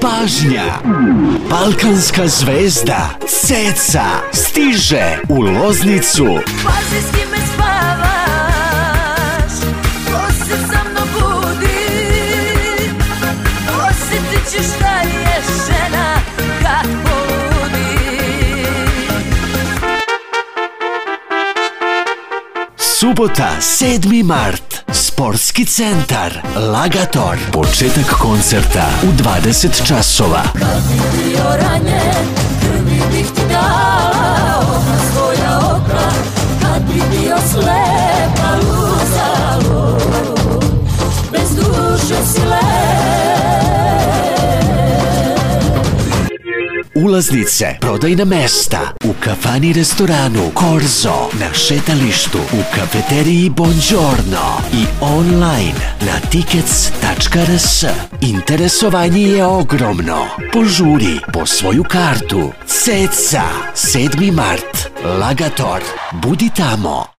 Pažnja! Balkanska zvezda Ceca stiže u Loznicu. Pazi s kime spavaš Ko se sa mnom budi Osjetit ćeš da je žena kad poludi Subota 7. mart Sportski centar Lagator. Početak koncerta u 20 časova. Bio ranjen, krvi bih ti dao Na svoja oka, kad bi bio slep A uzalud, bez duše si lep Ulaznice, prodajna mesta. U kafani restoranu Korzo Na šetalištu. U kafeteriji Bongiorno. I online na tickets.rs Interesovanje je ogromno. Požuri po svoju kartu. Ceca. 7. mart. Lagator. Budi tamo